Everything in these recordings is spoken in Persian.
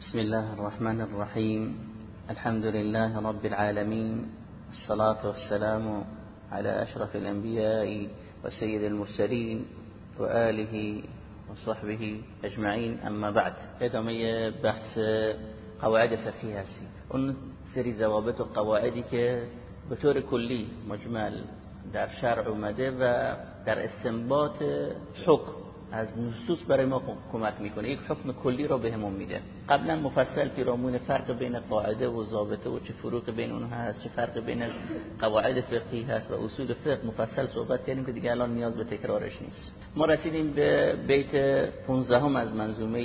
بسم الله الرحمن الرحيم. الحمد لله رب العالمين. الصلاة والسلام على أشرف الأنبياء وسيد المرسلين وآله وصحبه أجمعين. أما بعد ادامه بحث قواعد هستیم اون سری ضوابط و قواعدی که به طور کلی مجمل در شرع اومده و در استنباط حکم از نصوص برای ما کمک می‌کنه. یک حکم کلی رو بهمون میده. قبلا مفصل پیرامون فرق بین قاعده و ضابطه و چه فروق بین اونها هست چه فرق بین قواعد فقهی هست و اصول فقه. مفصل صحبت کردیم که دیگه الان نیاز به تکرارش نیست. ما رسیدیم به بیت 15 هم از منظومه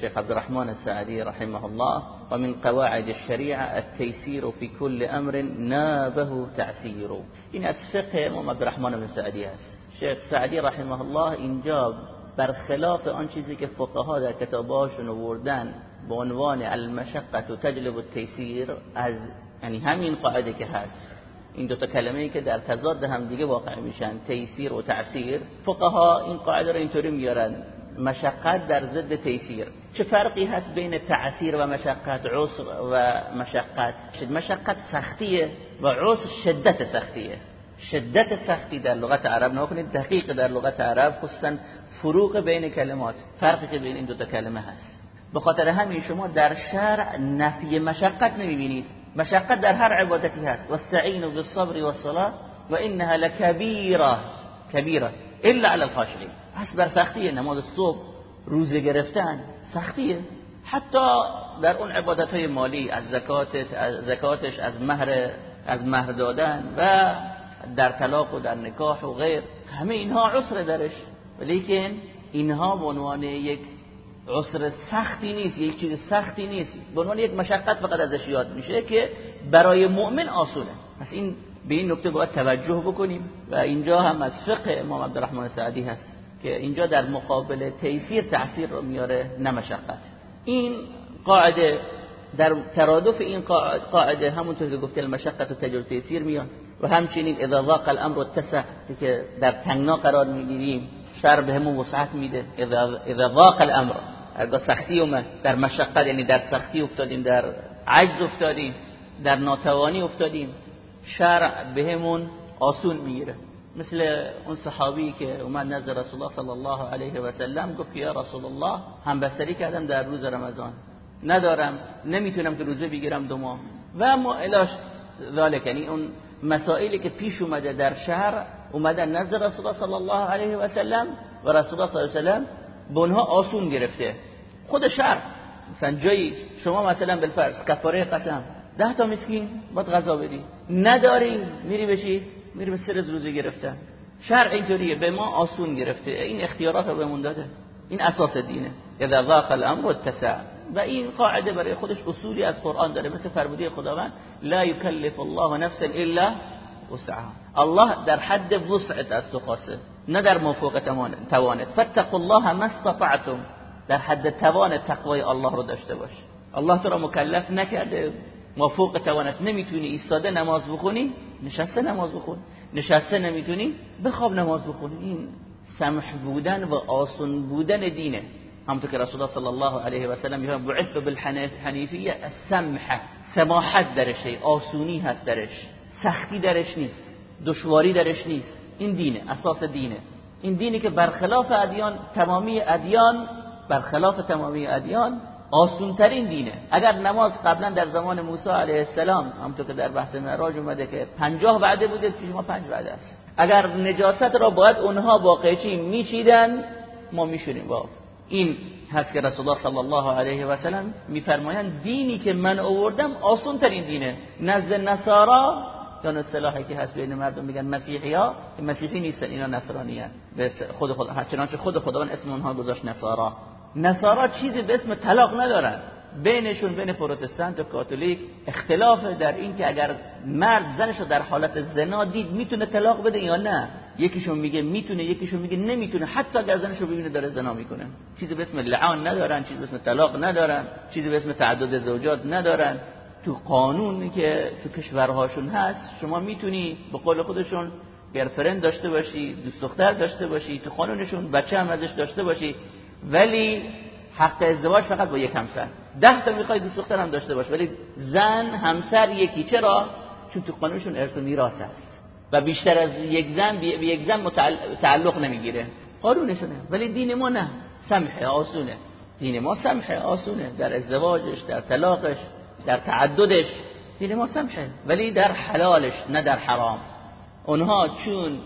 شیخ عبدالرحمن السعدی رحمه الله و من قواعد الشریعه التيسير في كل امر نابه تعسیر این از فقه امام عبدالرحمن بن سعدی هست شیخ سعدی رحمه الله اینجا برخلاف آن چیزی که فقها در کتابهاشون آوردن به عنوان المشقت و تجلب التیسیر از یعنی همین قاعده که هست. این دو تا کلمه که در تضاد هم دیگه واقع میشن تیسیر و تعسیر فقها این قاعده رو اینطوری میارن مشقت در ضد تیسیر. چه فرقی هست بین تعسیر و مشقت؟ عسر و مشقت. مشقت سختیه و عسر شدت سختیه. شدت سختی در لغت عرب نکنید دقیق در لغت عرب خصوصا فروق بین کلمات فرقی که بین این دو تا کلمه هست. به خاطر همین شما در شرع نفی مشقت نمی‌بینید. مشقت در هر عبادتی هست. واستعینوا بالصبر والصلاه و انها لکبیره کبیره الا على الخاشعين. پس بر سختی نماز صبح روزه گرفتن سختیه. حتی در اون عبادت های مالی از زکاتش از زکاتش از مهر از مهر دادن و در طلاق و در نکاح و غیر همه اینها عسر درش. ولیکن اینها به عنوان یک عسر سختی نیست یک چیز سختی نیست. به عنوان یک مشقت فقط ازش یاد میشه که برای مؤمن آسونه. پس این به این نکته باید توجه بکنیم و اینجا هم از فقه امام عبدالرحمن سعدی هست که اینجا در مقابل تیسیر تأثیر رو میاره نه مشقت. این قاعده در ترادف این قاعده همونطور که گفته المشقت و تجربه تیسیر میاد. و همچنین اذا ضاق الامر اتسع که در تنگنا قرار می‌گیریم شر بهمون وسعت میده. اذا ضاق الامر اگر سختی اومد در مشقت یعنی در سختی افتادیم در عجز افتادیم در ناتوانی افتادیم شرع بهمون آسون می‌گیره. مثل اون صحابی که اومد نزد رسول الله صلی الله علیه و سلم گفت یا رسول الله هم بستری کردم در روز رمضان. ندارم نمی‌تونم که روزه بگیرم دو ماه. و ما الاش ذالک یعنی اون مسائلی که پیش اومده در شهر اومدن نزد رسول الله صلی الله علیه و سلم و رسول الله صلی الله علیه و سلم به اونها آسون گرفته. خود شهر مثلا جایی شما مثلا بالفرض کفاره قسم ده تا مسکین باید غذا بدی. نداری میری بشی میری به سر روزه گرفتن. شرع اینطوریه به ما آسون گرفته. این اختیارات رو بهمون داده. این اساس دینه. اذا ضاق الامر اتسع. و این قاعده برای خودش اصولی از قرآن داره مثل فرموده خداوند لا یکلف الله نفسا الا وسعها. الله در حد وسعت از تو خواسته نه در موافق توانت. فاتقوا الله ما استطعتم. در حد توان تقوای الله رو داشته باش. الله تو را مکلف نکرده. موافق توانت. نمی‌تونی ایستاده نماز بخونی نشسته نماز بخون. نشسته نمی‌تونی بخواب نماز بخون این سمح بودن و آسون بودن دینه. همونطور که رسول الله صلی الله علیه و سلم میگه بعث بالحنیفیه السمحه سماحت درش آسونی هست درش. سختی درش نیست. دشواری درش نیست. این دینه اساس دینه. این دینی که برخلاف ادیان تمامی ادیان برخلاف تمامی ادیان آسونترین دینه. اگر نماز قبلا در زمان موسی علیه السلام همونطور که در بحث معراج اومده که پنجاه وعده بوده پیش ما پنج وعده است. اگر نجاست را باید اونها با قیچی میچیدن ما میشونیم. با این هست که رسول الله صلی الله علیه و سلم میفرمایند دینی که من آوردم آسون ترین دینه نزد نصارا یا اصطلاحی که هست بین مردم میگن مسیحی ها مسیحی نیستن اینا نصرانی هستن به خود خود چنانچه خود خداوند اسم اونها گذاشت نصارا. نصارا چیزی به اسم طلاق ندارن. بینشون بین پروتستانت و کاتولیک اختلاف در این که اگر مرد زنش رو در حالت زنا دید می‌تونه طلاق بده یا نه. یکیشون میگه می‌تونه یکیشون میگه نمی‌تونه. حتی اگر زنش رو ببینه داره زنا می‌کنه. چیزی به اسم لعان ندارن چیزی به اسم طلاق ندارن چیزی به اسم تعدد زوجات ندارن. تو قانونی که تو کشورهاشون هست شما می‌تونی به قول خودشون گرفرند داشته باشی دوست دختر داشته باشی تو قانونشون بچه هم ازش داشته باشی ولی حق ازدواج فقط با یک همسر. ده تا می‌خوای دوست دختر داشته باش ولی زن همسر یکی. چرا؟ چون تو قانونشون ارث و میراث هست. و بیشتر از یک زن به یک زن تعلق نمی‌گیره. قانونشونه ولی دین ما نه. سمحه آسونه. دین ما سمحه آسونه. در ازدواجش در طلاقش در تعددش. دین ما سمحه. ولی در حلالش نه در حرام. اونها چون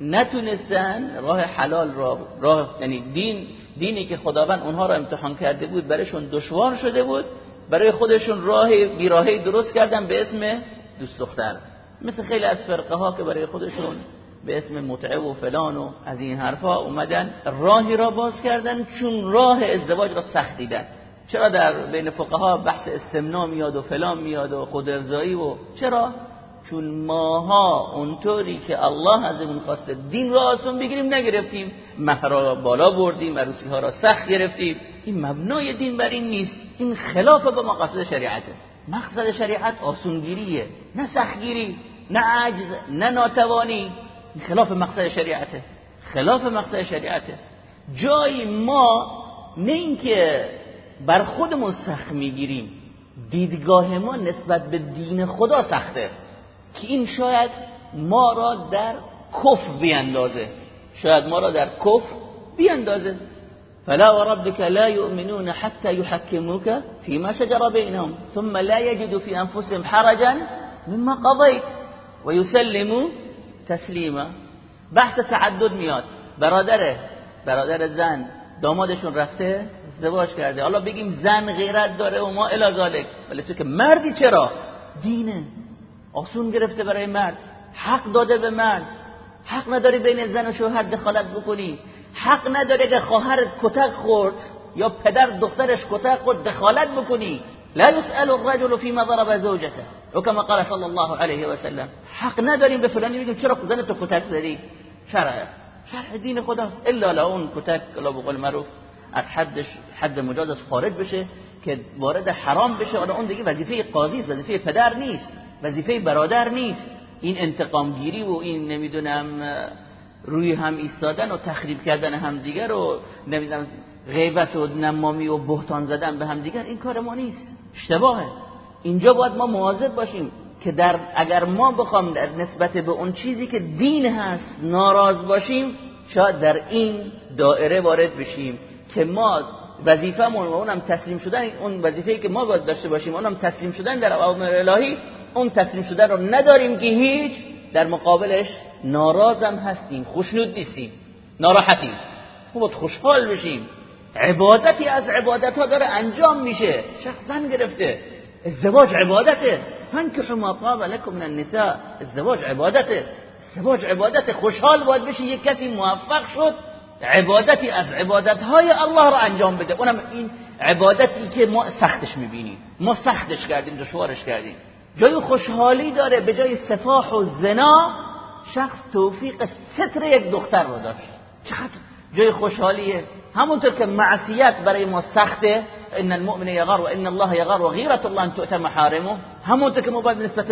نتونستن راه حلال را راه یعنی دین دینی که خداوند اونها را امتحان کرده بود برایشون دشوار شده بود. برای خودشون راه بیراهی درست کردن به اسم دوست دختر. مثل خیلی از فرقه ها که برای خودشون به اسم متعه و فلان و از این حرفا اومدن راهی را باز کردن چون راه ازدواج را سخت دیدن. چرا در بین فقها بحث استمنا میاد و فلان میاد و خودرزایی و چرا؟ چون ماها اونطوری که الله از اون خواسته دین را آسون بگیریم نگرفتیم مهر بالا بردیم عروسی ها را سخت گرفتیم. این مبنای دین بر این نیست. این خلاف با مقاصد شریعته. مقصد شریعت آسونگیریه نه سختگیری. نه عجز نه ناتوانی. خلاف مقصد شریعته. خلاف مقصد شریعته. جایی ما نه اینکه بر خودمون سخت می‌گیریم دیدگاه ما نسبت به دین خدا سخته. که این شاید ما را در کفر بیندازه شاید ما را در کفر بیندازه فلا وربك لا يؤمنون حتى يحكموك فيما شجر بينهم ثم لا يجدوا في أنفسهم حرجا مما قضيت ويسلموا تسلیما بحث تعدد میاد. برادره برادر زن دامادشون رفته ازدواج کرده. حالا بگیم زن غیرت داره و ما الازالک ولی تو که مردی چرا؟ دینه. آسون گرفته برای مرد. حق داده به مرد. حق نداری بین زن و شوهر دخالت بکنی. حق نداری که خواهرت کتک خورد یا پدر دخترش کتک خورد دخالت بکنی. لا يسأل الرجل فيما ضرب زوجته. و کما قال صلی الله علیه و سلم حق نداریم به فلانی بگیم چرا زن تو کتک زدی؟ شرع شرع دین خداست. الا لا اون کتک لا بقول معروف. از حدش حد مجاز خارج بشه که وارد حرام بشه. حالا اون دیگه وظیفه قاضی وظیفه پدر نیست وظیفه برادر نیست. این انتقام گیری و این نمی‌دونم روی هم ایستادن و تخریب کردن همدیگر رو نمی‌دونم غیبت و نمامی و بهتان زدن به همدیگر این کار ما نیست. اشتباهه. اینجا باید ما مواظب باشیم که در اگر ما بخوام در نسبت به اون چیزی که دین هست ناراض باشیم شاید در این دائره وارد بشیم که ما وظیفمون و اونم تسلیم شدن اون وظیفه‌ای که ما باید داشته باشیم اونم تسلیم شدن در اوامر الهی اون تسلیم شدن رو نداریم که هیچ در مقابلش ناراضم هستیم خوشنود نیستیم ناراحتیم. ما خوشحال بشیم. عبادتی از عبادت ها داره انجام میشه. شخص زن گرفته. ازدواج عبادته. فانکحوا ما طاب لكم من النساء. ازدواج عبادته. ازدواج عبادت خوشحال باید بشی یک کسی موفق شد عبادتی از عبادت الله را انجام بده. اونم این عبادتی که ما سختش می‌بینیم. ما سختش کردیم دشوارش کردیم. جای خوشحالی داره به جای سفاح و زنا شخص توفیق ستر یک دختر رو داشت. چقدر جای خوشحالیه. همونطور که معصیت برای ما سخته ان المؤمن یغار و الله یغار و الله ان تؤتى محارمه. همونطور که ما باید نسبت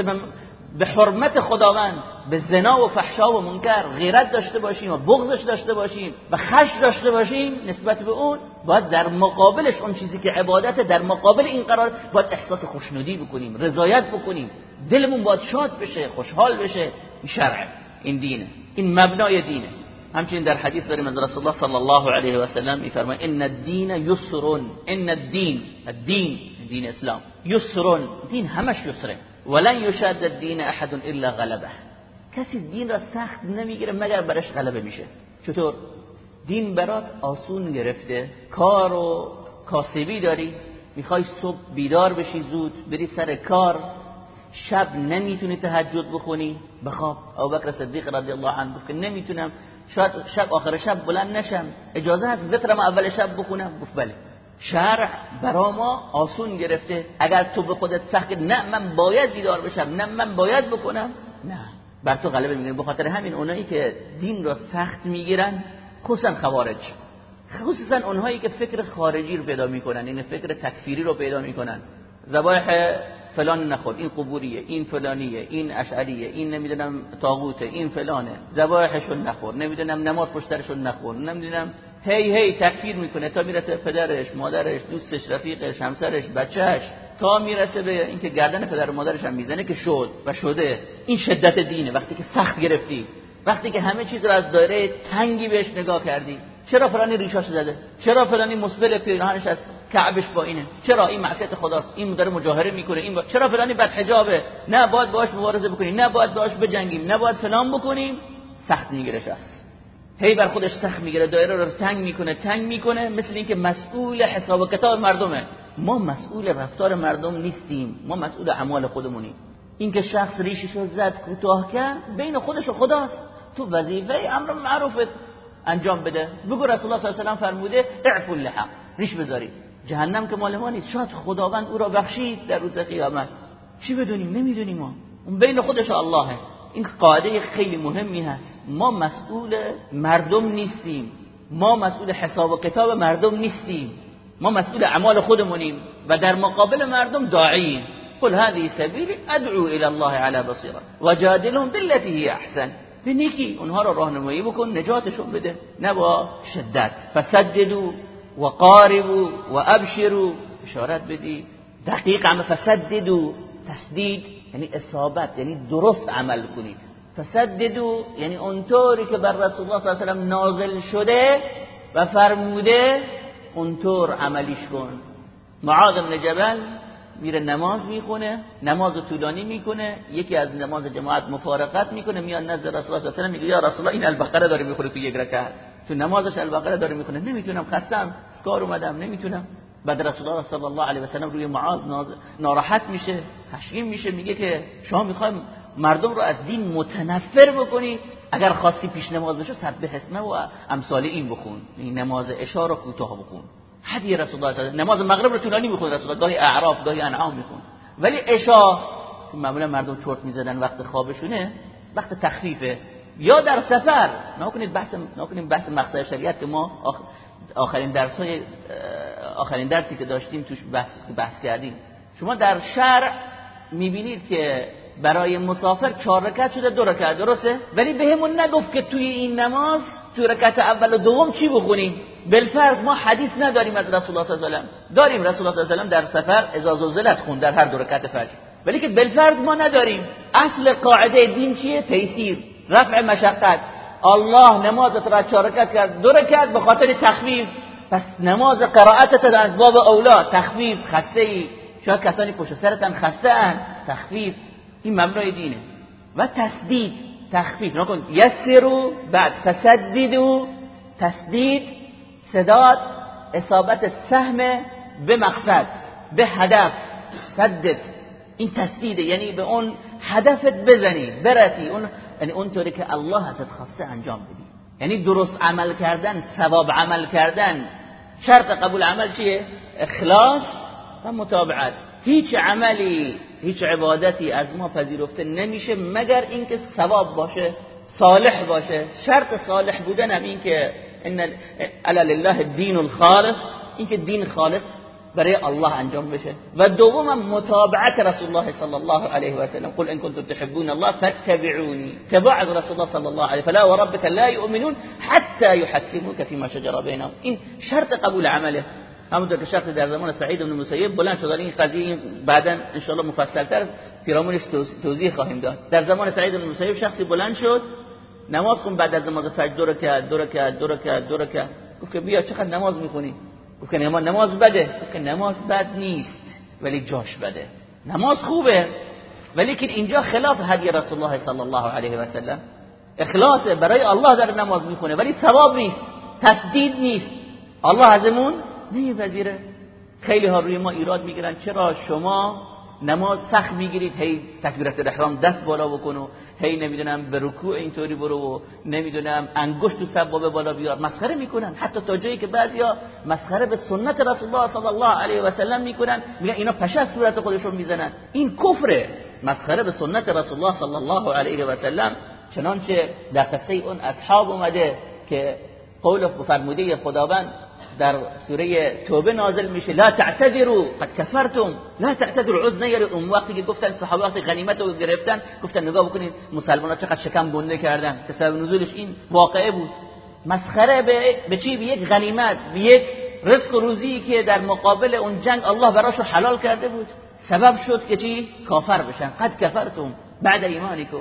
به حرمت خداوند به زنا و فحشا و منکر غیرت داشته باشیم و بغضش داشته باشیم و خش داشته باشیم نسبت به اون باید در مقابلش اون چیزی که عبادت در مقابل این قرار باید احساس خوشنودی بکنیم رضایت بکنیم. دلمون باید شاد بشه خوشحال بشه. این شرع این دینه. این مبنای دینه. همچنین در حدیث داریم از رسول الله صلی الله علیه و سلم میفرماید ان الدین یسر ان الدین الدین دین اسلام یسر دین همش یسره ولن یشاد الدین احد الا غلبه کسی دین را سخت نمی‌گیره مگر برش غلبه میشه چطور دین برات آسون گرفته کار و کاسبی داری می‌خوای صبح بیدار بشی زود بری سر کار شب نمی‌تونی تهجد بخونی؟ بخواب. ابوبکر صدیق رضی الله عنه گفت نمی‌تونم. شاید شب آخر شب بلند نشم. اجازه هست ذکرم اول شب بخونم؟ گفت بله. شرع برا ما آسون گرفته. اگر تو به خودت سخت نه من باید بیدار بشم. نه من باید بکنم. نه. بر تو غلبه می‌گیره به خاطر همین اونایی که دین را سخت می‌گیرن خصوصا خوارج. خصوصا اونهایی که فکر خارجی رو پیدا می‌کنن این یعنی فکر تکفیری رو پیدا می‌کنن. ذبایح فلان نخور این قبوریه این فلانیه این اشعریه این نمی‌دونم طاغوته این فلانه. ذبایحشون نخور نمی‌دونم نماز پشترشون نخور نمی‌دونم هی هی تکفیر می‌کنه تا می‌رسه پدرش مادرش دوستش رفیقش همسرش بچهش تا می‌رسه به اینکه گردن پدر و مادرش هم می‌زنه که شد و شده. این شدت دینه. وقتی که سخت گرفتی وقتی که همه چیز رو از دایره تنگی بهش نگاه کردی چرا فلانی ریشاش زده؟ چرا فلانی مسبل پیراهنش از کعبش با اینه. چرا؟ این معصیت خداست. این داره مجاهره می‌کنه. این با... چرا فلانی بد حجابه نه باید باش مبارزه بکنیم. نه باید باش بجنگیم. نه باید فلان بکنیم. سخت می‌گیره شخص. هی بر خودش سخت می‌گیره. دایره رو تنگ می‌کنه تنگ می‌کنه. مثل اینکه مسئول حساب و کتاب مردمه. ما مسئول رفتار مردم نیستیم. ما مسئول اعمال خودمونیم. اینکه شخص ریشش رو زد کوتاه کرد بین خودش و خداست. تو وظیفه امر معروفت. انجام بده. بگو رسول الله صلی الله علیه و فرموده اعفو اللحم ریش بذارید. جهنم که مال ما نیست. شاید خداوند او را بخشید در روز قیامت. چی بدونیم؟ نمی‌دونیم ما. اون بین خودش اللهه. این قاعده خیلی مهمی هست. ما مسئول مردم نیستیم. ما مسئول حساب و کتاب مردم نیستیم. ما مسئول اعمال خودمونیم و در مقابل مردم داعیم قل هذه سبیل ادعو الى الله على بصیره وجادلهم بالتي هي احسن. به نیکی. اونها رو راهنمایی بکن نجاتشون بده. نه با شدت. فسددو و قاربو و ابشرو اشارت بدی دقیق عمل. فسددو. تسدید. یعنی اصابت. یعنی درست عمل کنید. فسددو. یعنی اونطوری که بر رسول الله صلی الله علیه و نازل شده و فرموده اونطور عملیش کن. معاذ بن جبل میره نماز می‌خونه نماز طولانی می‌کنه یکی از نماز جماعت مفارقت می‌کنه میاد نزد رسول الله صلی الله علیه و میگه یا رسول الله این البقره داره می‌خوره تو یک رکعت. تو نمازش البقره داره می‌خونه. نمی‌تونم خستم اسکار اومدم نمی‌تونم. بعد رسول الله صلی الله علیه و سلم روی معاذ ناراحت میشه خشمگین میشه میگه که شما می‌خوایم مردم رو از دین متنفر بکنی. اگر خواستی پیش نماز بشه سبح اسمه و امثال این بخون. این نماز اشاره کوتاه بخون. هدی رسول الله صلی نماز مغرب رو طولانی می‌خونه رسول الله گاهی اعراف گاهی انعام میخون ولی عشا معمولا مردم چرت می‌زدن وقت خوابشونه وقت تخفیفه. یا در سفر نکنید بحث نکنید بحث مقطع شریعت که ما آخرین درس های آخرین درسی که داشتیم توش بحث بحث کردیم. شما در شرع می‌بینید که برای مسافر چهار رکعت شده دو رکعت درسته؟ ولی بهمون نگفت که توی این نماز تو رکعت اول و دوم چی بخونیم؟ بالفرض ما حدیث نداریم از رسول الله صلی الله علیه و داریم رسول الله صلی الله علیه و در سفر اذا زلزلت خون در هر دو رکعت فجر. ولی که بالفرض ما نداریم. اصل قاعده دین چیه؟ تیسیر. رفع مشقت. الله نمازت را چهار رکعت کرد دو رکعت به خاطر تخفیف. پس نماز قرائتت از باب اولا تخفیف خسته ای شاید کسانی پشت سرتن خسته ان تخفیف. این مبنای دینه. و تسدید تخفیف. نکن. یسرو بعد. تسدیدو تسدید صداد اصابت سهم به مقصد به هدف. سدد. این تسدیده. یعنی به اون هدفت بزنی برسی اون یعنی اونطوری که الله ازت خواسته انجام بدی. یعنی درست عمل کردن ثواب عمل کردن. شرط قبول عمل چیه؟ اخلاص و متابعت. هیچ عملی هیچ عبادتی از ما پذیرفته نمیشه مگر اینکه ثواب باشه صالح باشه. شرط صالح بودن هم این که ان لله الدین الخالص. اینکه دین خالص برای الله انجام بشه. و دوم متابعت رسول الله صلی الله علیه و سلم. قل ان کنتم تحبون الله فاتبعوني تبع رسول الله صلی الله علیه فلا وربك لا يؤمنون حتى يحكموك فيما شجر بينهم این شرط قبول عمله. همونطور که شخص در زمان سعید بن مسیب بلند شد. این قضیه بعدا ان شاء الله مفصلتر پیرامونش توضیح خواهیم داد. در زمان سعید بن مسیب شخصی بلند شد. نماز خون بعد از نماز فجر. دو رکعت دو رکعت دو رکعت دو رکعت گفت که بیا چقدر نماز می‌خونی؟ گفت که نماز بده. گفت که نماز بد نیست ولی جاش بده. نماز خوبه ولی که اینجا خلاف هدی رسول الله صلی الله علیه و سلم. اخلاص برای الله در نماز می‌خونه ولی ثواب نیست تسدید نیست. الله ازمون نمیپذیره. خیلی ها روی ما ایراد می‌گیرن. چرا؟ شما نماز سخت می‌گیرید هی تکبیرت الاحرام دست بالا بکن و هی نمی‌دونم به رکوع اینطوری برو و نمی‌دونم انگشت تو سبابه بالا بیار. مسخره می‌کنن. حتی تا جایی که بعضیا مسخره به سنت رسول الله صلی الله علیه و سلم می‌کنن. میگن اینا پشه از صورت خودشون می‌زنن. این کفره. مسخره به سنت رسول الله صلی الله علیه و سلم. چنانچه در قصه اون اصحاب اومده که قول فرموده خداوند در سوره توبه نازل میشه. لا تعتذروا قد کفرتم لا تعتذروا. عذر نیارید. اون وقتی گفتن صحابه غنیمت رو گرفتن گفتن نگاه بکنید مسلمان ها چقدر شکم گنده کردن. سبب نزولش این واقعه بود. مسخره به, به چی؟ به یک غنیمت به یک رزق روزی که در مقابل اون جنگ الله براشو حلال کرده بود. سبب شد که چی؟ کافر بشن. قد کفرتم بعد ایمانکم.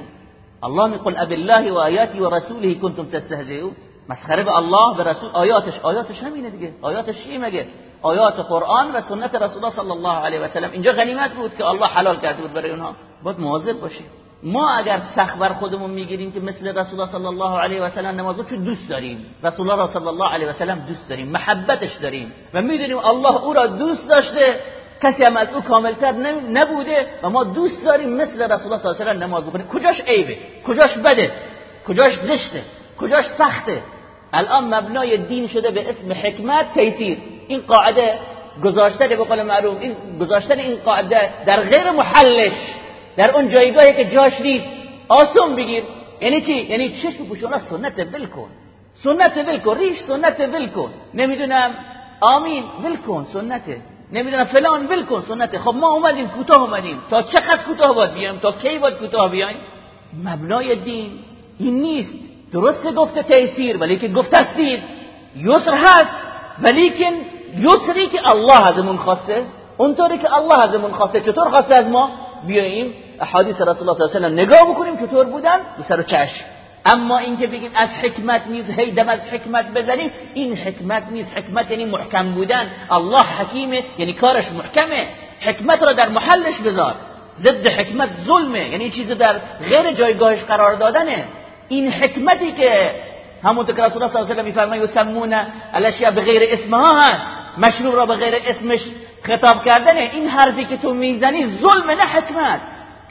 الله میقول اب الله و آیاتی و رسوله کنتم تستهزئون. مسخره به الله به رسول آیاتش. آیاتش همینه دیگه. آیاتش چی مگه؟ آیات قرآن و سنت رسول الله صلی الله علیه و سلم. اینجا غنیمت بود که الله حلال کرده بود برای اونها. باید مواظب باشیم. ما اگر سخت بر خودمون می‌گیریم که مثل رسول الله صلی الله علیه و سلم نمازو چون دوست داریم. رسول الله صلی الله علیه و سلم دوست داریم. محبتش داریم. و می‌دونیم الله او را دوست داشته. کسی هم از او کاملتر نبوده و ما دوست داریم مثل رسول الله صلی الله علیه و سلم نماز بکنیم کجاش عیبه؟ کجاش بده؟ کجاش زشته؟ کجاش سخته؟ الان مبنای دین شده به اسم حکمت تیسیر. این قاعده گذاشتن به قول معروف این گذاشتن این قاعده در غیر محلش در اون جایگاهی که جاش نیست. آسون بگیر. یعنی چی؟ یعنی چشم پوشونا سنت ول کن. سنت ول کن. ریش سنت ول کن. نمی‌دونم. آمین. ول کن سنته نمی‌دونم. فلان ول کن سنته خب ما اومدیم کوتاه اومدیم. تا چقدر کوتاه باید بیایم؟ تا کی باید کوتاه بیایم؟ مبنای دین. این نیست. درست گفته تیسیر ولی که گفته استید یسر هست ولی که یسری که الله ازمون خواسته اونطوری که الله ازمون خواسته. چطور خواسته از ما؟ بیاییم احادیث رسول الله صلی الله علیه و نگاه بکنیم چطور بودن؟ به سر و چشم. اما اینکه بگیم از حکمت نیست هی دم از حکمت بزنیم این حکمت نیست حکمت یعنی محکم بودن. الله حکیمه یعنی کارش محکمه. حکمت را در محلش بذار. ضد حکمت ظلمه یعنی چیز در غیر جایگاهش قرار دادنه. این حکمتی که همونطور که رسول الله صلی الله علیه و میفرمایند یسمون الاشیاء بغیر اسمها هست. مشروب را به غیر اسمش خطاب کردن این حرفی که تو می‌زنی ظلم نه حکمت.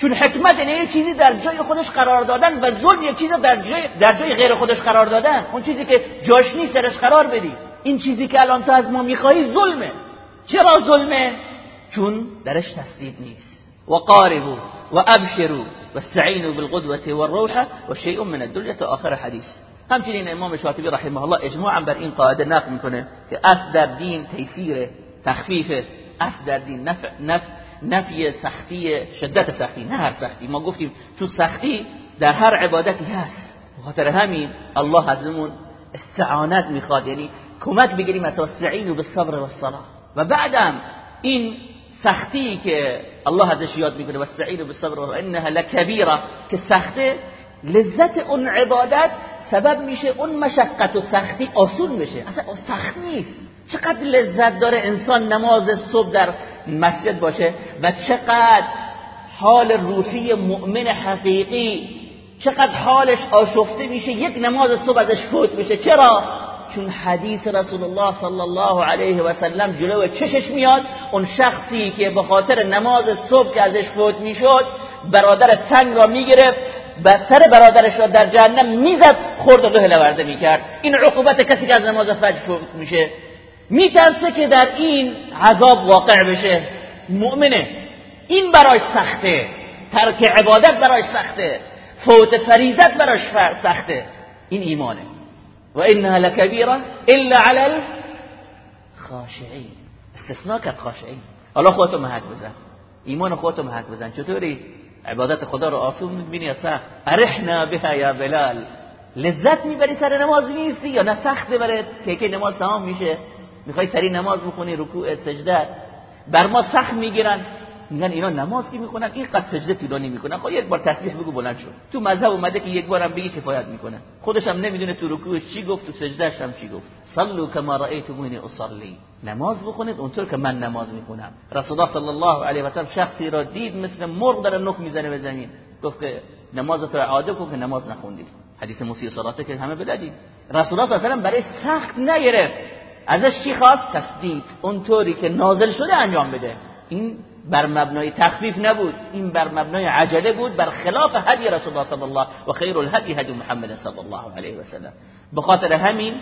چون حکمت یعنی چیزی در جای خودش قرار دادن و ظلم یه چیزی در جای در جای غیر خودش قرار دادن. اون چیزی که جاش نیست درش قرار بدی. این چیزی که الان تو از ما میخوایی ظلمه. چرا ظلمه؟ چون درش تصدیق نیست. و قاربو و ابشرو و استعینوا بالقدوة والروحه و شیء من الدنیا تا آخر حدیث همچنین امام شاطبی رحمه الله اجماعا بر این قاعدة نقل میکنه که اصل در دین تیسیر تخفیف اصل در دین نفع نفع نفی سختی شدت سختی نه هر سختی. ما گفتیم تو سختی در هر عبادتی هست. خاطر همین الله ازمون استعانت میخواد. یعنی کمک بگیریم از استعینوا بالصبر والصلاة. و بعدم این سختی که الله ازش یاد می‌کنه واستعینوا بالصبر و انها لکبیره. که سخته لذت اون عبادت سبب میشه اون مشقت و سختی آسون میشه اصلا سخت نیست. چقدر لذت داره انسان نماز صبح در مسجد باشه و چقدر حال روحی مؤمن حقیقی چقدر حالش آشفته میشه یک نماز صبح ازش فوت میشه. چرا؟ چون حدیث رسول الله صلی الله علیه و سلم جلو چشش میاد اون شخصی که به خاطر نماز صبح که ازش فوت می‌شد برادر سنگ را می‌گرفت و سر برادرش را در جهنم می‌زد خورد و له لورده می‌کرد. این عقوبت کسی که از نماز فجر فوت میشه؟ میترسه که در این عذاب واقع بشه. مؤمنه این براش سخته. ترک عبادت براش سخته. فوت فریزت براش سخته. این ایمانه. و انها لکبیره الا علی الخاشعین استثناء کرد خاشعین حالا خودتو محک بزن. ایمان خودتو محک بزن. چطوری؟ عبادت خدا رو آسون می‌بینی یا سخت؟ ارحنا بها یا بلال. لذت می‌بری سر نماز نیستی یا نه؟ سخت که که نماز تمام میشه. می‌خوای سری نماز بخونی رکوع سجده. بر ما سخت می‌گیرن. میگن اینا نماز که می‌خونن این قد سجده طولانی می‌کنن. خب یک بار تسبیح بگو بلند شو. تو مذهب اومده که یک بارم بگی کفایت می‌کنه. خودش هم نمی‌دونه تو رکوعش چی گفت تو سجدهش هم چی گفت. صلوا کما رأیتمونی اصلی. نماز بخونید اونطور که من نماز می‌خونم. رسول الله صلی الله علیه و سلم شخصی را دید مثل مرغ در نخ می‌زنه به زمین. گفت که نماز تو اعاده کن که نماز نخوندی حدیث موسی صلاته که همه بلدید رسول الله صلی الله علیه و برای سخت نگرفت. ازش چی خواست؟ تصدیق اونطوری که نازل شده انجام بده. این بر مبنای تخفیف نبود. این بر مبنای عجله بود بر خلاف هدی رسول الله صلی الله و خیر الهدی هدی محمد صلی الله علیه و سلم. به خاطر همین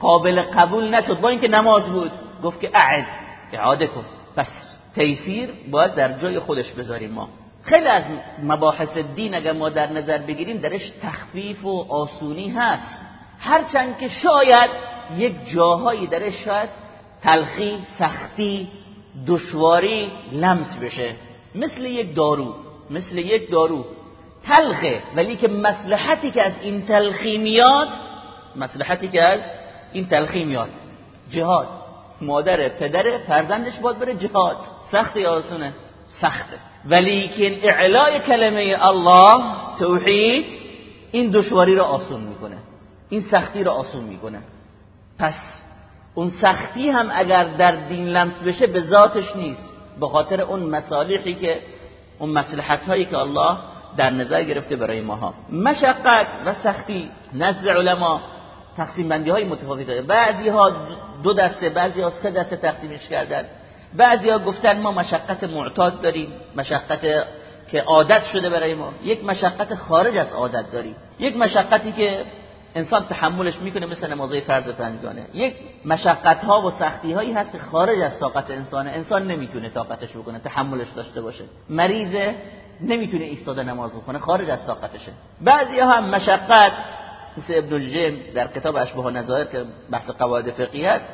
قابل قبول نشد. با اینکه نماز بود گفت که اعد اعاده کن. پس تیسیر باید در جای خودش بذاریم ما. خیلی از مباحث دین اگر ما در نظر بگیریم درش تخفیف و آسونی هست. هرچند که شاید یک جاهایی درش شاید تلخی سختی دشواری لمس بشه. مثل یک دارو مثل یک دارو. تلخه ولی که مصلحتی که از این تلخی میاد مسلحتی که از این تلخی میاد. جهاد. مادر پدر فرزندش باید بره جهاد. سخت یا آسونه سخته. ولی که اعلای کلمه الله توحید این دشواری رو آسون می‌کنه. این سختی رو آسون می‌کنه. پس اون سختی هم اگر در دین لمس بشه به ذاتش نیست. به خاطر اون مصالحی که اون مصلحت هایی که الله در نظر گرفته برای ماها. مشقت و سختی نزد علما تقسیم بندی های متفاوتی داره. بعضی ها دو دسته بعضی ها سه دسته تقسیمش کردن. بعضی ها گفتن ما مشقت معتاد داریم مشقت که عادت شده برای ما. یک مشقت خارج از عادت داریم. یک مشقتی که انسان تحملش می‌کنه مثل نمازهای فرض پنجگانه یک مشقت ها و سختی هایی هست که خارج از طاقت انسانه. انسان نمی‌تونه طاقتش بکنه تحملش داشته باشه. مریضه نمی‌تونه ایستاده نماز بکنه خارج از طاقتشه. بعضی هم مشقت مثل ابن الجیم در کتاب اشبه و که بحث قواعد فقهی هست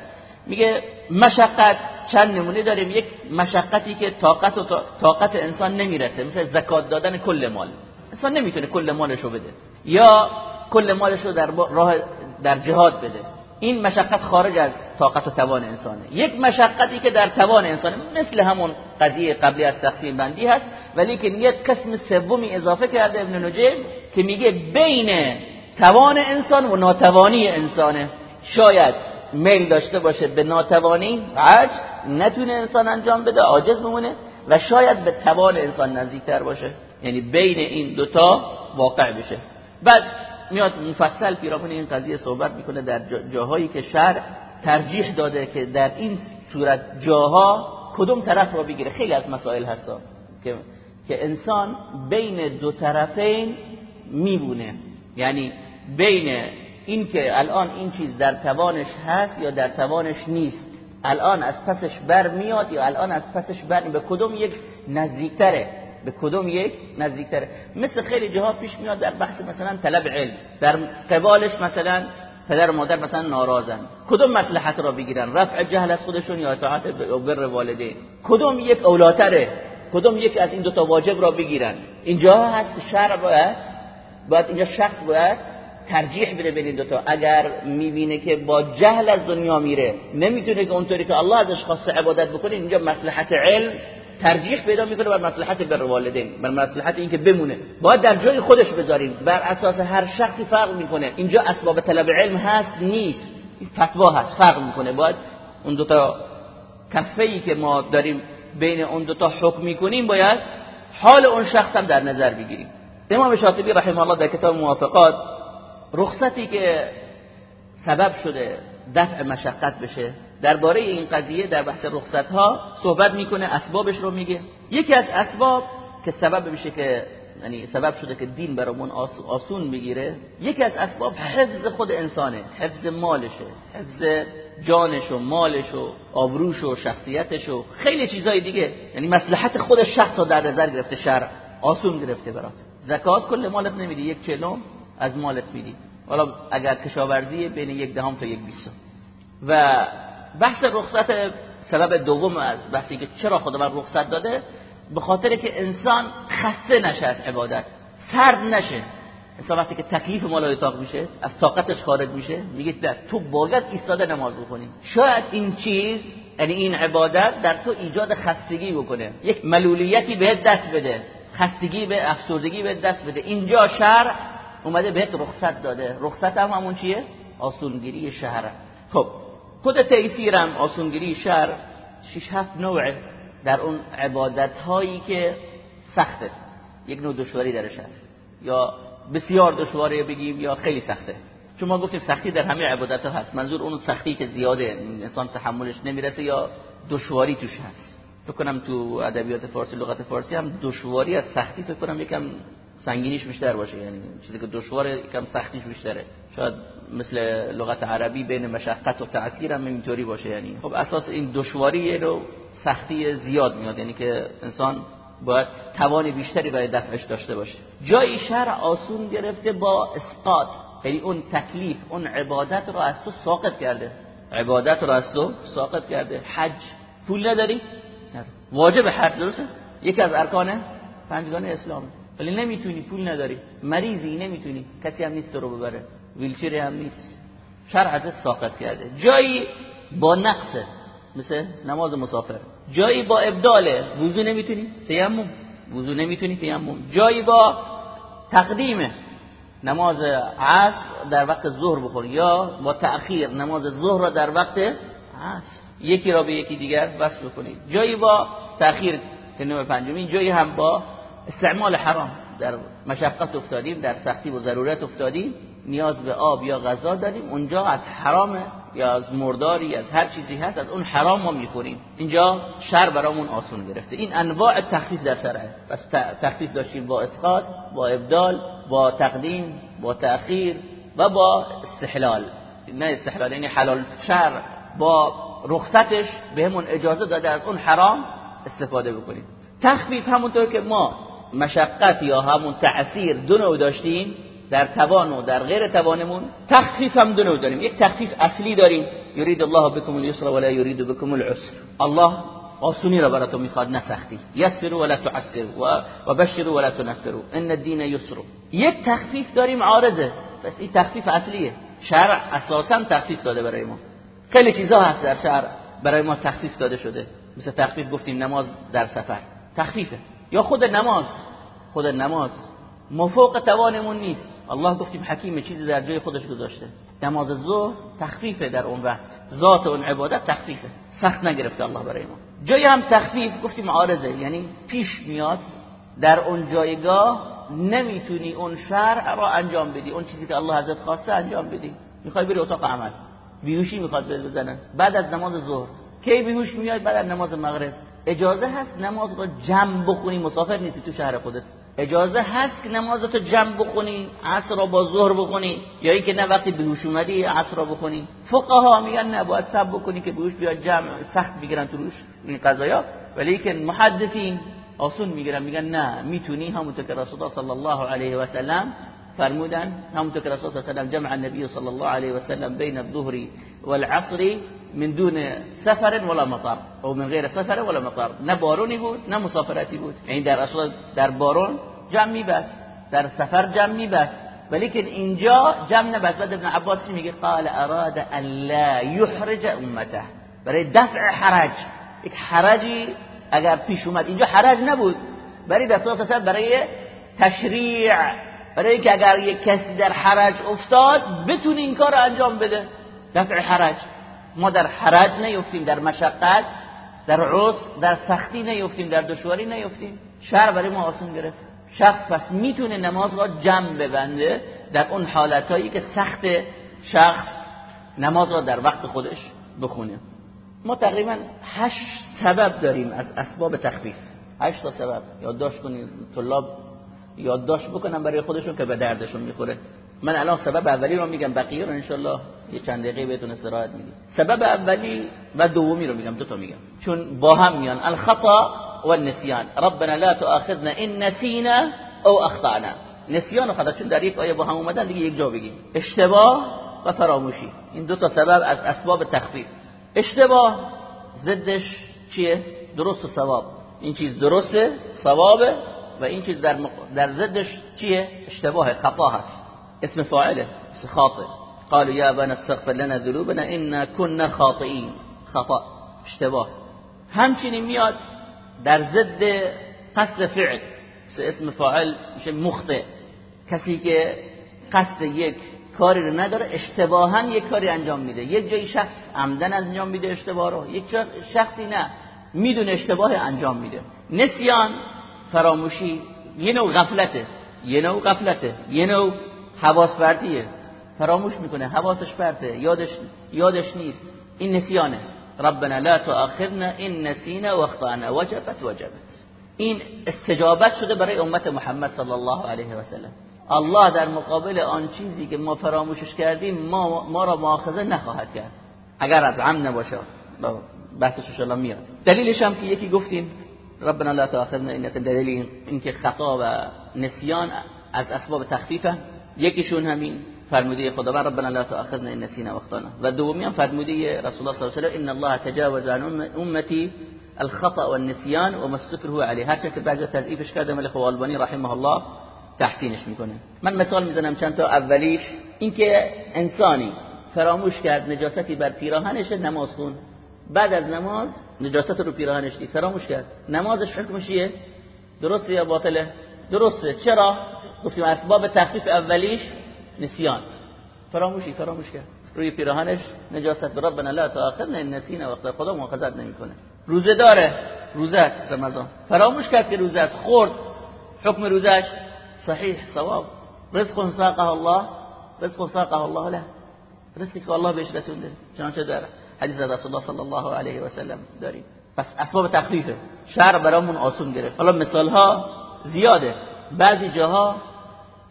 میگه مشقت چند نمونه داریم یک مشقتی که طاقت و طاقت انسان نمی‌رسه مثل زکات دادن کل مال. انسان نمی‌تونه کل مالش رو بده. یا کل مالش رو در راه در جهاد بده. این مشقت خارج از طاقت و توان انسانه. یک مشقتی که در توان انسانه. مثل همون قضیه قبلی از تقسیم بندی هست ولی که یک قسم سومی اضافه کرده ابن نجیم که میگه بین توان انسان و ناتوانی انسانه. شاید میل داشته باشه به ناتوانی عجز نتونه انسان انجام بده عاجز بمونه و شاید به توان انسان نزدیکتر باشه. یعنی بین این دوتا واقع بشه. بعد میاد مفصل پیرامون این قضیه صحبت می‌کنه در جاهایی که شرع ترجیح داده که در این صورت جاها کدوم طرف را بگیره. خیلی از مسائل هستا که که انسان بین دو طرفین میبونه. یعنی بین این که الان این چیز در توانش هست یا در توانش نیست. الان از پسش بر میاد یا الان از پسش بر به کدوم یک نزدیکتره. به کدوم یک نزدیکتره. مثل خیلی جاها پیش میاد در بحث مثلا طلب علم. در قبالش مثلا پدر و مادر مثلا ناراضن. کدوم مصلحت را بگیرن؟ رفع جهل از خودشون یا اطاعت بر والدین. کدوم یک اولاتره؟ کدوم یک از این دو تا واجب را بگیرن؟ اینجا هست شرع باید باید اینجا شخص باید ترجیح بده بین این دوتا. اگر می‌بینه که با جهل از دنیا میره نمی‌تونه که اونطوری که الله ازش خواسته عبادت بکنه اینجا مصلحت علم ترجیح پیدا می‌کنه بر مصلحت بر والدین بر مصلحت اینکه بمونه. باید در جای خودش بذاریم. بر اساس هر شخصی فرق می‌کنه. اینجا اسباب طلب علم هست نیست. فتوا هست فرق می‌کنه. باید اون دوتا کفه ای که ما داریم بین اون دوتا حکم می‌کنیم باید حال اون شخص هم در نظر بگیریم. امام شاطبی رحمه الله در کتاب موافقات رخصتی که سبب شده دفع مشقت بشه درباره این قضیه در بحث رخصت ها صحبت می‌کنه اسبابش رو میگه. یکی از اسباب که سبب میشه که یعنی سبب شده که دین برامون آسون بگیره یکی از اسباب حفظ خود انسانه حفظ مالشه حفظ جانش و مالش و آبروش و شخصیتش و خیلی چیزای دیگه. یعنی مصلحت خود شخص در نظر گرفته شرع آسون گرفته برات. زکات کل مالت نمیدی یک چلوم از مالت میدی. حالا اگر کشاورزی بین یک دهم تا یک بیستم و بحث رخصت سبب دوم از بحثی که چرا خداوند رخصت داده به خاطر که انسان خسته نشه از عبادت سرد نشه. انسان وقتی که تکلیف مال اتاق میشه از طاقتش خارج میشه میگه در تو باید ایستاده نماز بکنی شاید این چیز یعنی این عبادت در تو ایجاد خستگی بکنه. یک ملولیتی بهت دست بده. خستگی به افسردگی به دست بده. اینجا شرع اومده بهت رخصت داده. رخصت هم همون چیه؟ آسونگیری شهر. خب خود تیسیرم آسونگیری شهر شش هفت نوعه در اون عبادت هایی که سخته. یک نوع دشواری درش هست. یا بسیار دشواری بگیم یا خیلی سخته. چون ما گفتیم سختی در همه عبادت ها هست. منظور اون سختی که زیاده. انسان تحملش نمی‌رسه یا دشواری توش هست. فکر کنم تو ادبیات فارسی لغت فارسی هم دشواری از سختی فکر کنم یکم سنگینیش بیشتر باشه یعنی چیزی که دشوار یکم سختیش بیشتره. شاید مثل لغت عربی بین مشقت و تعسیر هم اینطوری باشه یعنی خب اساس این دشواری رو سختی زیاد میاد یعنی که انسان باید توان بیشتری برای دفعش داشته باشه. جای شرع آسون گرفته با اسقاط یعنی اون تکلیف اون عبادت رو از تو ساقط کرده. عبادت رو از تو ساقط کرده. حج پول نداری؟ واجب حج درسته؟ یکی از ارکان پنجگانه اسلام. ولی نمی‌تونی پول نداری. مریضی نمی‌تونی. کسی هم نیست رو ببره. ویلچری هم نیست. شرع ازت ساقط کرده. جایی با نقصه. مثل نماز مسافر. جایی با ابداله. وضو نمی‌تونی؟ تیمم. وضو نمی‌تونی تیمم. جایی با تقدیمه نماز عصر در وقت ظهر بخونی یا با تأخیر. نماز ظهر را در وقت عصر. یکی را به یکی دیگر وصل بکنید جایی با تأخیر که نوع پنجمی جایی هم با استعمال حرام. در مشقت افتادیم در سختی و ضرورت افتادیم. نیاز به آب یا غذا داریم اونجا از حرام یا از مرداری از هر چیزی هست از اون حرام ما می‌خوریم. اینجا شر برامون آسون گرفته. این انواع تخفیف در شرعه پس تخفیف داشتیم با اسقاط با ابدال با تقدیم با تأخیر و با استحلال. نه استحلال یعنی حلال شر. با رخصتش بهمون اجازه داده از اون حرام استفاده بکنیم. تخفیف همونطور که ما مشقت یا همون تأثیر دو نوع داشتیم در توان و در غیر توانمون. تخفیف هم دو نوع داریم. یک تخفیف اصلی داریم. یرید الله بكم اليسر ولا يريد بكم العسر. الله آسونی را براتون می‌خواد نه سختی یسروا ولا تعسروا و بشروا ولا تنفروا. ان الدین یسر. یک تخفیف داریم عارضه. بس این تخفیف اصلیه. شرع اساسا تخفیف داده برای ما. خیلی چیزا هست در شرع برای ما تخفیف داده شده. مثل تخفیف گفتیم نماز در سفر. تخفیفه. یا خود نماز؟ خود نماز. مفوق توانمون نیست. الله گفتیم حکیم چیزی در جای خودش گذاشته. نماز ظهر تخفیفه در اون وقت. ذات اون عبادت تخفیفه. سخت نگرفته الله برای ما. جایی هم تخفیف گفتیم عارضه. یعنی پیش میاد. در اون جایگاه نمی‌تونی اون شرع را انجام بدی. اون چیزی که الله ازت خواسته انجام بدی. می‌خوای بری اتاق عمل. بیهوشی می‌خواد بزنه. بعد از نماز ظهر. کی بیهوش میاد بعد از نماز مغرب؟ اجازه هست نماز رو جمع بخونی مسافر نیستی تو شهر خودت. اجازه هست که نمازتو جمع بخونی عصر رو با ظهر بخونی یا اینکه نه وقتی بیهوش اومدی عصر رو بخونی. فقها میگن نه باید سب بکنی که بیهوش بیاد جمع سخت بگیرن تو روش این قضایا. ولی که محدثین آسون می‌گیرن میگن نه می‌تونی همونطور که رسول الله صلی الله علیه و سلم فرمودن همونطور که رسول الله صلی الله علیه و سلم جمع النبی صلی الله علیه و سلم بین الظهر والعصر من دون سفر ولا مطر. او من غیر سفر ولا مطر. نه بارونی بود نه مسافرتی بود. این در اصل در بارون جمع میبست. در سفر جمع میبست. ولیکن اینجا جمع نبست. بعد ابن عباس میگه؟ قال اراد ان لا يحرج امته. برای دفع حرج. یک حرجی اگر پیش اومد. اینجا حرج نبود. برای رسول برای تشریع. برای که اگر یک کسی در حرج افتاد بتونه این کار انجام بده. دفع حرج. ما در حرج نیفتیم در مشقت در عوض در سختی نیفتیم در دشواری نیفتیم. شهر برای ما آسون گرفت. شخص پس می‌تونه نماز را جمع ببنده در اون حالتهایی که سخت شخص نماز را در وقت خودش بخونه. ما تقریبا هشت سبب داریم از اسباب تخفیف. هشت تا سبب. یادداشت کنید طلاب یادداشت بکنم برای خودشون که به دردشون می‌خوره. من الان سبب اولی رو میگم بقیه رو انشالله یه چند دقیقه بهتون استراحت میدیم. سبب اولی و دومی رو میگم دو تا میگم. چون با هم میان الخطا و النسیان. ربنا لا تؤاخذنا ان نسینا او اخطانا نسیان و خطا چون در یک آیه با هم اومدن دیگه یک جا بگیم. اشتباه و فراموشی. این دو تا سبب از اسباب تخفیف. اشتباه ضدش چیه؟ درست و ثواب. این چیز درسته ثوابه و این چیز در, مق... در ضدش چیه؟ اشتباه خطا هست. اسم فاعله اسم خاطئ. قالوا يا ابانا استغفر لنا ذنوبنا انا كنا خاطئين. خطا اشتباه. همچنین میاد در ضد قصد فعل. اسم فاعل میشه مخطئ. کسی که قصد یک کاری رو نداره اشتباها یک کاری انجام میده. یک جای شخص عمدن انجام میده اشتباه رو یک شخصی نه می‌دونه اشتباه انجام میده. نسیان فراموشی یه نوع غفلته یه نوع غفلته یه نوع حواس پرتیه فراموش می‌کنه. حواسش پرته یادش یادش نیست. این نسیانه. ربنا لا تؤاخذنا ان نسینا واخطانا وجبت وجبت. این استجابت شده برای امت محمد صلی الله علیه و سلم. الله در مقابل آن چیزی که ما فراموشش کردیم ما, ما را مؤاخذه نخواهد کرد. اگر از عمد نباشه بحثش ان میاد. دلیلش هم که یکی گفتیم ربنا لا تؤاخذنا ان دلیل اینکه خطا و نسیان از اسباب تخفیفه یکیشون همین فرموده خداوند ربنا لا تؤاخذنا ان نسینا واخطانا و دومی هم فرموده رسول الله صلی الله علیه و ان الله تجاوز عن امتی الخطا والنسيان وما استكره عليه. هر که بعضی تضعیفش کرده ملک البانی رحمه الله تحسینش می‌کنه. من مثال می‌زنم چند تا. اولیش اینکه انسانی فراموش کرد نجاستی بر پیراهنش نماز خون. بعد از نماز نجاست رو پیراهنش دید. فراموش کرد. نمازش حکمش چیه؟ درسته یا باطله؟ درسته. چرا؟ گفتیم اسباب تخفیف اولیش نسیان. فراموشی فراموش کرد. روی پیراهنش نجاست. ربنا لا تاخرنا ان نسینا وقت خدا مؤاخذت نمی‌کنه. روزه داره. روزه است رمضان. فراموش کرد که روزه است. خورد. حکم روزش صحیح. ثواب. رزق ساقه الله. رزق ساقه الله له. رزقی که الله بهش رسونده. چنانچه داره. حدیث رسول الله صلی الله علیه و سلم داریم. پس اسباب تخفیفه. شهر برامون آسون گرفت. حالا مثال ها زیاده. بعضی جاها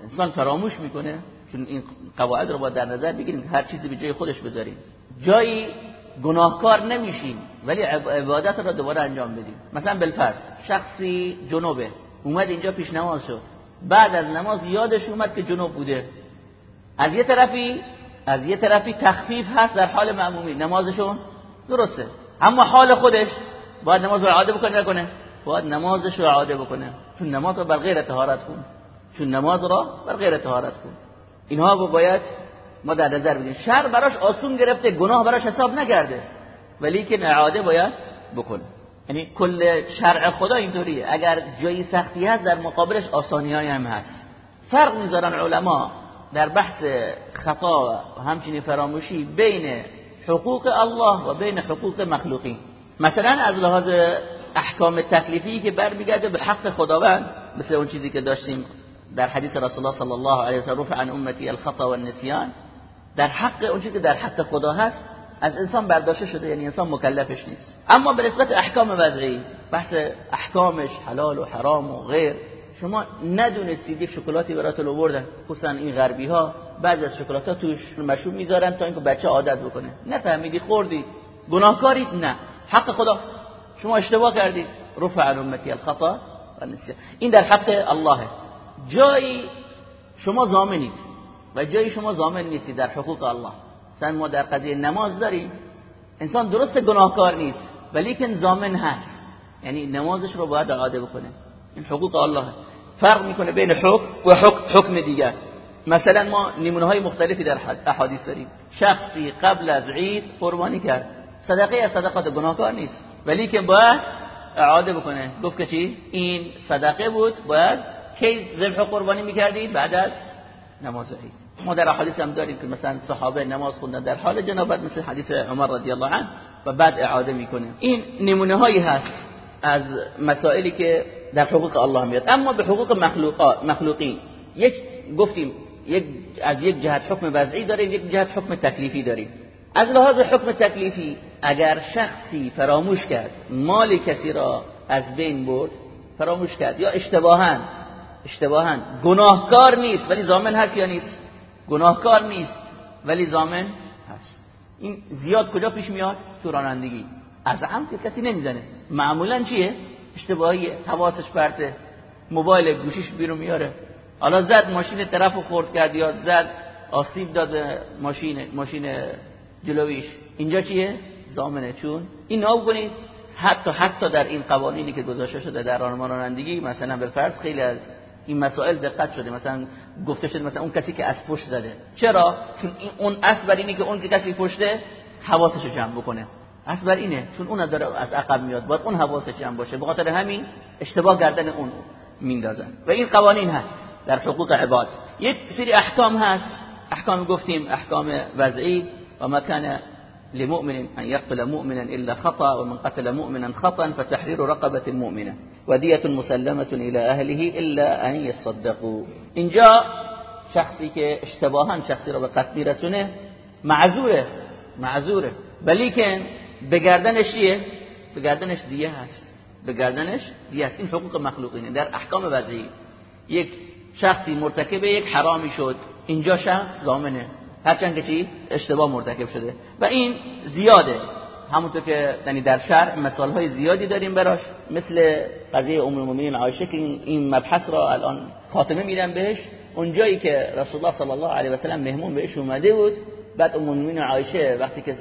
انسان فراموش می‌کنه چون این قواعد رو با در نظر بگیریم هر چیزی به جای خودش بذاریم. جایی گناهکار نمیشیم ولی عبادت رو دوباره انجام بدیم. مثلا بالفرض شخصی جنوبه. اومد اینجا پیش نماز شد. بعد از نماز یادش اومد که جنوب بوده. از یه طرفی از یه طرفی تخفیف هست در حال معمومی نمازشون درسته. اما حال خودش باید نماز رو اعاده بکنه نکنه؟ باید نمازش رو اعاده بکنه. چون نماز رو بر غیر طهارت کن چون نماز را بر غیر طهارت کن اینها رو باید ما در نظر بگیریم. شر براش آسون گرفته گناه براش حساب نگرده. ولی که اعاده باید بکنه. یعنی کل شرع خدا اینطوریه. اگر جایی سختی هست در مقابلش آسانی هم هست. فرق می‌ذارن علما در بحث خطا و همچنین فراموشی بین حقوق الله و بین حقوق مخلوقین. مثلا از لحاظ احکام تکلیفی که برمیگرده به حق خداوند مثل اون چیزی که داشتیم در حدیث رسول الله صلی الله علیه و سلم رفع عن امتی الخطا والنسیان. در حق اون که در حق خدا هست از انسان برداشته شده یعنی انسان مکلفش نیست. اما به نسبت احکام وضعی بحث احکامش حلال و حرام و غیر شما ندونستید یک شکلاتی براتون آوردن. خصوصا این غربی ها بعضی از شکلات ها توش مشروب می‌ذارن تا اینکه بچه عادت بکنه. نفهمیدی خوردید گناهکارید نه. حق خدا. شما اشتباه کردید. رفع عن امتی الخطا و این در حق الله. جایی شما زامنید و جایی شما زامن نیستید در حقوق الله. مثلا ما در قضیه نماز داریم. انسان درست گناهکار نیست ولی که زامن هست. یعنی نمازش رو باید اعاده بکنه. این حقوق الله. فرق می‌کنه بین حکم و حکم دیگر. مثلا ما نمونه های مختلفی در احادیث داریم. شخصی قبل از عید قربانی کرد. صدقه از صدقات گناهکار نیست. ولی که باید اعاده بکنه. گفت که چی؟ این صدقه بود باید کی ذبح قربانی می‌کردید بعد از نماز عید. ما در احادیث هم داریم که مثلا صحابه نماز خوندن در حال جنابت مثل حدیث عمر رضی الله عنه و بعد اعاده می‌کنه. این نمونه هایی هست از مسائلی که در حقوق الله میاد. اما به حقوق مخلوقات مخلوقی یک گفتیم یک از یک جهت حکم وضعی داریم یک جهت حکم تکلیفی داریم. از لحاظ حکم تکلیفی اگر شخصی فراموش کرد مال کسی را از بین برد فراموش کرد یا اشتباها اشتباها. گناهکار نیست ولی زامن هست یا نیست؟ گناهکار نیست ولی زامن هست. این زیاد کجا پیش میاد؟ تو رانندگی. از عمد کسی نمی‌زنه. معمولا چیه؟ اشتباهیه حواسش پرته. موبایل گوشیش بیرون میاره. حالا زد ماشین طرفو خورد کرد یا زد آسیب داد ماشین ماشین جلویش. اینجا چیه؟ زامنه چون این ناب کنید حتی حتی در این قوانینی که گذاشته شده در راهنما رانندگی مثلا به فرض خیلی از این مسائل دقت شده. مثلا گفته شده مثلا اون کسی که از پشت زده. چرا؟ چون این اون اصل بر اینه که اون کسی پشته حواسش جمع بکنه. اصل بر اینه. چون اون داره از عقب میاد. باید اون حواسش جمع باشه. به خاطر همین اشتباه گردن اون میندازن. و این قوانین هست در حقوق عباد. یک سری احکام هست. احکام گفتیم. احکام وضعی. و ما كان لمؤمن أن يقتل مؤمنا إلا خطأ ومن قتل مؤمنا خطأ فتحرير رقبة مؤمنة ودية مسلمة إلى أهله إلا أن يصدقوا. اینجا شخصی که اشتباها شخصی را به قتل میرسونه معذوره معذوره. ولیکن به گردنش چیه؟ به گردنش دیه هست. به گردنش دیه هست. این حقوق مخلوقینه در احکام وضعی یک شخصی مرتکب یک حرامی شد. اینجا شخص زامنه هرچند که چی؟ اشتباه مرتکب شده. و این زیاده. همونطور که یعنی در شرع مثال های زیادی داریم براش. مثل قضیه ام المؤمنین عایشه که این مبحث را الان خاتمه میدن بهش. اونجایی که رسول الله صلی الله علیه و سلم مهمون بهش اومده بود. بعد ام المؤمنین عایشه وقتی که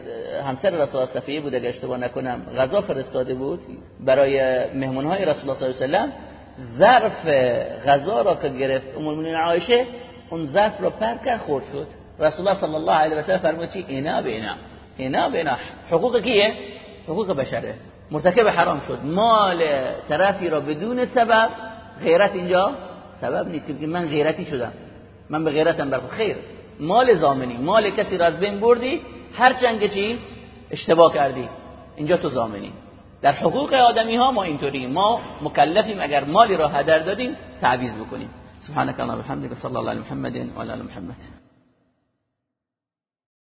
همسر رسول الله صفیه بود اگه اشتباه نکنم غذا فرستاده بود برای مهمون های رسول الله صلی الله علیه و سلم ظرف غذا را که گرفت ام المؤمنین عایشه اون ظرف را پر کرد خورد شد. رسول الله صلی الله علیه و سلم فرمود چی اینا به اینا اینا به حقوق کیه حقوق بشره مرتکب حرام شد مال طرفی را بدون سبب غیرت اینجا سبب نیست که من غیرتی شدم من به غیرتم بر خیر مال زامنی مال کسی را از بین بردی هر چنگ چی اشتباه کردی اینجا تو زامنی در حقوق آدمی ها ما اینطوری ما مکلفیم اگر مالی را هدر دادیم تعویض بکنیم سبحانك اللهم وبحمدك صلى الله على محمد ال محمد